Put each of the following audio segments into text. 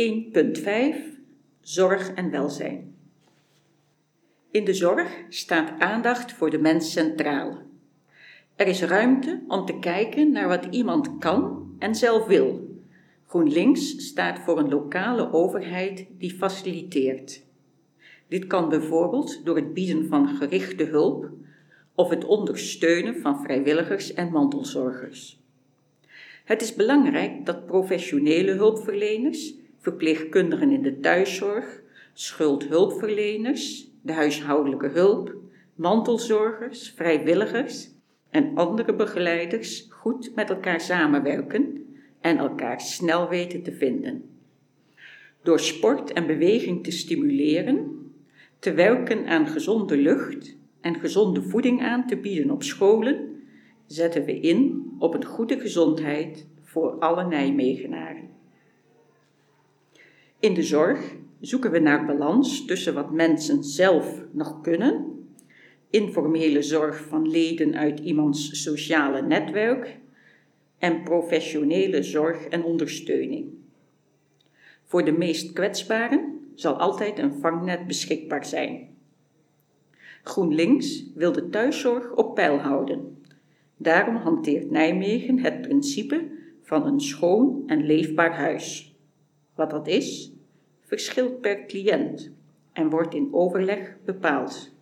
1.5 Zorg en welzijn. In de zorg staat aandacht voor de mens centraal. Er is ruimte om te kijken naar wat iemand kan en zelf wil. GroenLinks staat voor een lokale overheid die faciliteert. Dit kan bijvoorbeeld door het bieden van gerichte hulp of het ondersteunen van vrijwilligers en mantelzorgers. Het is belangrijk dat professionele hulpverleners, verpleegkundigen in de thuiszorg, schuldhulpverleners, de huishoudelijke hulp, mantelzorgers, vrijwilligers en andere begeleiders goed met elkaar samenwerken en elkaar snel weten te vinden. Door sport en beweging te stimuleren, te werken aan gezonde lucht en gezonde voeding aan te bieden op scholen, zetten we in op een goede gezondheid voor alle Nijmegenaren. In de zorg zoeken we naar balans tussen wat mensen zelf nog kunnen, informele zorg van leden uit iemands sociale netwerk en professionele zorg en ondersteuning. Voor de meest kwetsbaren zal altijd een vangnet beschikbaar zijn. GroenLinks wil de thuiszorg op peil houden. Daarom hanteert Nijmegen het principe van een schoon en leefbaar huis. Wat dat is, verschilt per cliënt en wordt in overleg bepaald.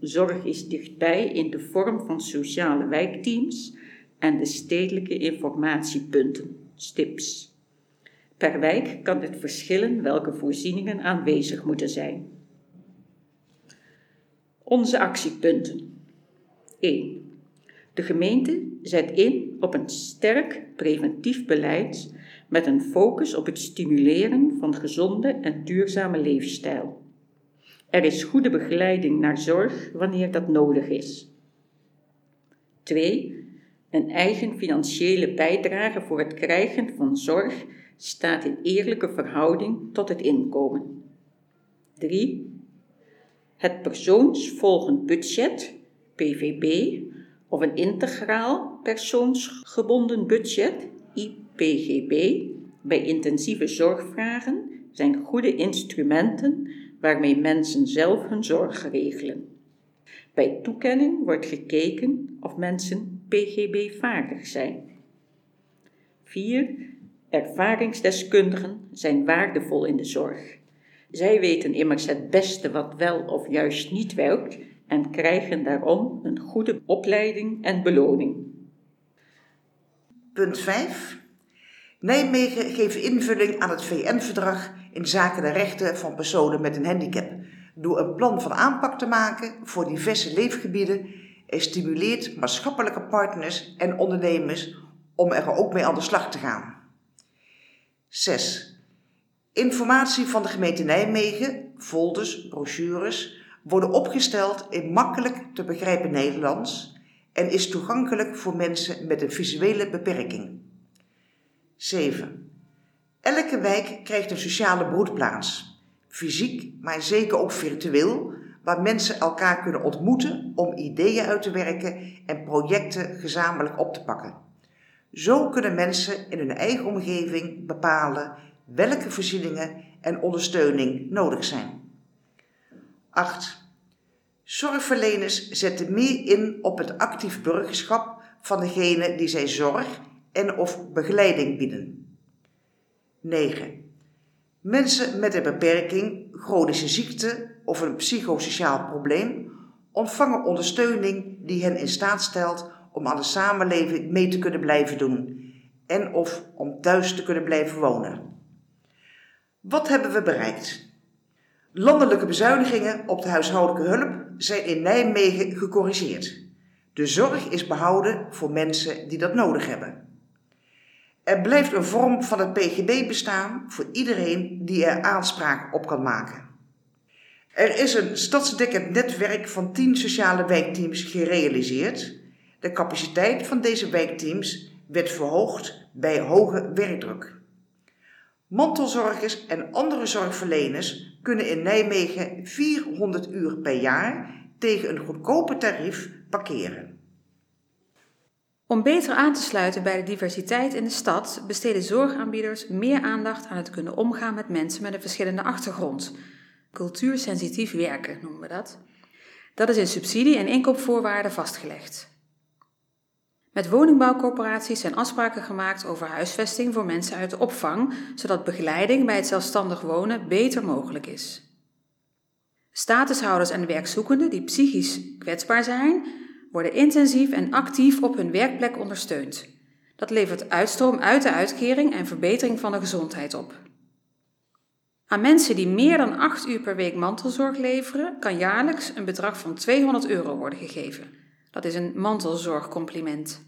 Zorg is dichtbij in de vorm van sociale wijkteams en de stedelijke informatiepunten, STIPs. Per wijk kan het verschillen welke voorzieningen aanwezig moeten zijn. Onze actiepunten. 1. De gemeente zet in op een sterk preventief beleid met een focus op het stimuleren van gezonde en duurzame leefstijl. Er is goede begeleiding naar zorg wanneer dat nodig is. 2. Een eigen financiële bijdrage voor het krijgen van zorg staat in eerlijke verhouding tot het inkomen. 3. Het persoonsvolgend budget, PVB, of een integraal persoonsgebonden budget, IPGB, bij intensieve zorgvragen zijn goede instrumenten waarmee mensen zelf hun zorg regelen. Bij toekenning wordt gekeken of mensen PGB-vaardig zijn. 4. Ervaringsdeskundigen zijn waardevol in de zorg. Zij weten immers het beste wat wel of juist niet werkt en krijgen daarom een goede opleiding en beloning. Punt 5. Nijmegen geeft invulling aan het VN-verdrag in zaken de rechten van personen met een handicap door een plan van aanpak te maken voor diverse leefgebieden en stimuleert maatschappelijke partners en ondernemers om er ook mee aan de slag te gaan. 6. Informatie van de gemeente Nijmegen, folders, brochures, worden opgesteld in makkelijk te begrijpen Nederlands en is toegankelijk voor mensen met een visuele beperking. 7. Elke wijk krijgt een sociale broedplaats, fysiek, maar zeker ook virtueel, waar mensen elkaar kunnen ontmoeten om ideeën uit te werken en projecten gezamenlijk op te pakken. Zo kunnen mensen in hun eigen omgeving bepalen welke voorzieningen en ondersteuning nodig zijn. 8. Zorgverleners zetten meer in op het actief burgerschap van degene die zij zorg en of begeleiding bieden. 9. Mensen met een beperking, chronische ziekte of een psychosociaal probleem ontvangen ondersteuning die hen in staat stelt om aan de samenleving mee te kunnen blijven doen en of om thuis te kunnen blijven wonen. Wat hebben we bereikt? Landelijke bezuinigingen op de huishoudelijke hulp zijn in Nijmegen gecorrigeerd. De zorg is behouden voor mensen die dat nodig hebben. Er blijft een vorm van het PGB bestaan voor iedereen die er aanspraak op kan maken. Er is een stadsdekkend netwerk van 10 sociale wijkteams gerealiseerd. De capaciteit van deze wijkteams werd verhoogd bij hoge werkdruk. Mantelzorgers en andere zorgverleners kunnen in Nijmegen 400 uur per jaar tegen een goedkoper tarief parkeren. Om beter aan te sluiten bij de diversiteit in de stad besteden zorgaanbieders meer aandacht aan het kunnen omgaan met mensen met een verschillende achtergrond. Cultuursensitief werken noemen we dat. Dat is in subsidie- en inkoopvoorwaarden vastgelegd. Met woningbouwcorporaties zijn afspraken gemaakt over huisvesting voor mensen uit de opvang, zodat begeleiding bij het zelfstandig wonen beter mogelijk is. Statushouders en werkzoekenden die psychisch kwetsbaar zijn, worden intensief en actief op hun werkplek ondersteund. Dat levert uitstroom uit de uitkering en verbetering van de gezondheid op. Aan mensen die meer dan 8 uur per week mantelzorg leveren, kan jaarlijks een bedrag van 200 euro worden gegeven. Dat is een mantelzorgcompliment.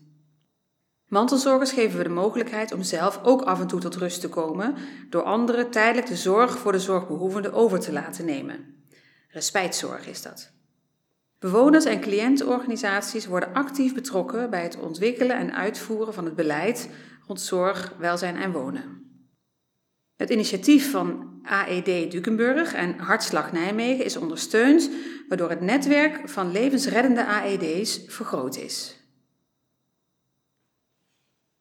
Mantelzorgers geven we de mogelijkheid om zelf ook af en toe tot rust te komen door anderen tijdelijk de zorg voor de zorgbehoevende over te laten nemen. Respijtzorg is dat. Bewoners en cliëntenorganisaties worden actief betrokken bij het ontwikkelen en uitvoeren van het beleid rond zorg, welzijn en wonen. Het initiatief van AED Dukenburg en Hartslag Nijmegen is ondersteund, waardoor het netwerk van levensreddende AED's vergroot is.